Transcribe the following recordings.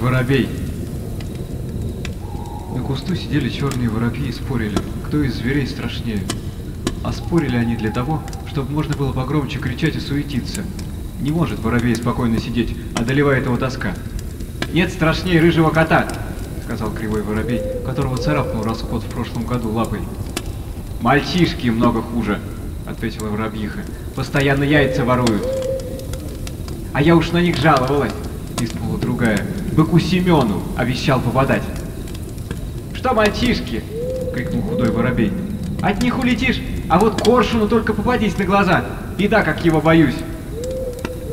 Воробей. На кусту сидели черные воробьи и спорили, кто из зверей страшнее. А спорили они для того, чтобы можно было погромче кричать и суетиться. Не может воробей спокойно сидеть, одолевает его тоска. «Нет страшнее рыжего кота!» — сказал кривой воробей, которого царапнул расход в прошлом году лапой. «Мальчишки много хуже!» — ответила воробьиха. «Постоянно яйца воруют!» «А я уж на них жаловалась!» — пискнула другая. «Быку Семену обещал попадать!» «Что мальчишки?» — крикнул худой воробей. «От них улетишь, а вот коршуну только попадись на глаза! Беда, как его боюсь!»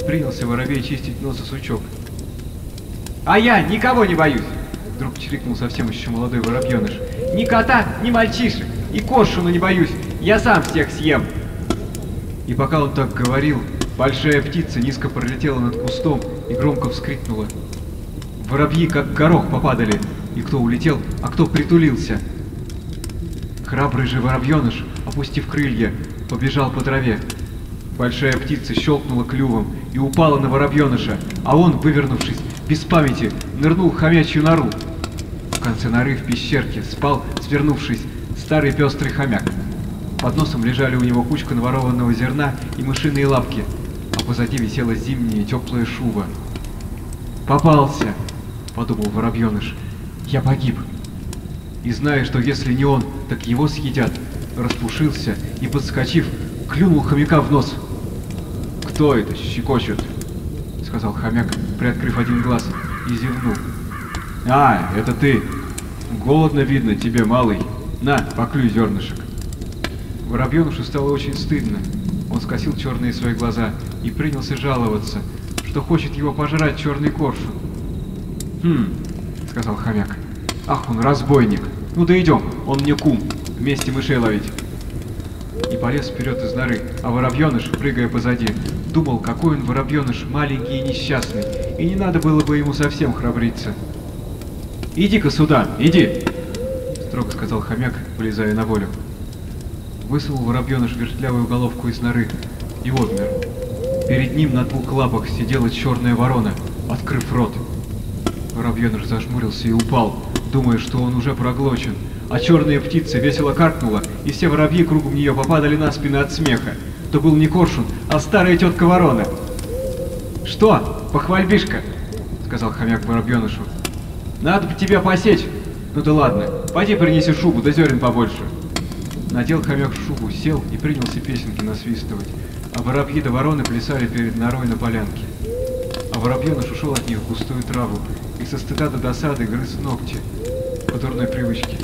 Принялся воробей чистить нос и сучок. «А я никого не боюсь!» Вдруг чирикнул совсем еще молодой воробьеныш. «Ни кота, ни мальчишек, и коршуна не боюсь! Я сам всех съем!» И пока он так говорил, большая птица низко пролетела над кустом и громко вскрикнула. Воробьи как горох попадали, и кто улетел, а кто притулился. Храбрый же воробьеныш, опустив крылья, побежал по траве. Большая птица щелкнула клювом и упала на воробьеныша, а он, вывернувшись, без памяти, нырнул в хомячью нору. В конце норы в пещерке спал, свернувшись, старый пестрый хомяк. Под носом лежали у него кучка наворованного зерна и мышиные лапки, а позади висела зимняя теплая шуба. «Попался!» — подумал воробьеныш. «Я погиб!» И зная, что если не он, так его съедят, распушился и, подскочив, клюнул хомяка в нос. «Кто это щекочет?» — сказал хомяк, приоткрыв один глаз, и зевнул. «А, это ты! Голодно видно тебе, малый. На, поклюй зернышек!» Воробьенушу стало очень стыдно. Он скосил черные свои глаза и принялся жаловаться, что хочет его пожрать черный коршун. «Хм», — сказал хомяк. «Ах, он разбойник! Ну да идем, он мне кум, вместе мышей ловить!» И полез вперед из норы, а воробьеныш, прыгая позади, думал, какой он воробьеныш маленький и несчастный, и не надо было бы ему совсем храбриться. «Иди-ка сюда, иди!» — строго сказал хомяк, вылезая на волю. Высунул воробьеныш вертлявую головку из норы и отмер. Перед ним на двух лапах сидела черная ворона, открыв рот. Воробьеныш зажмурился и упал, думая, что он уже проглочен, а черная птица весело каркнула, и все воробьи кругом нее попадали на спины от смеха. То был не коршун, а старая тетка ворона. «Что, похвальбишка?» — сказал хомяк воробьенышу. «Надо бы тебя посечь. Ну да ладно, пойди принеси шубу, да зерен побольше». Надел хомяк шубу, сел и принялся песенки насвистывать, а воробьи да вороны плясали перед норой на полянке. А воробьеныш ушел от них в густую траву и со стыда до досады грыз ногти по дурной привычке.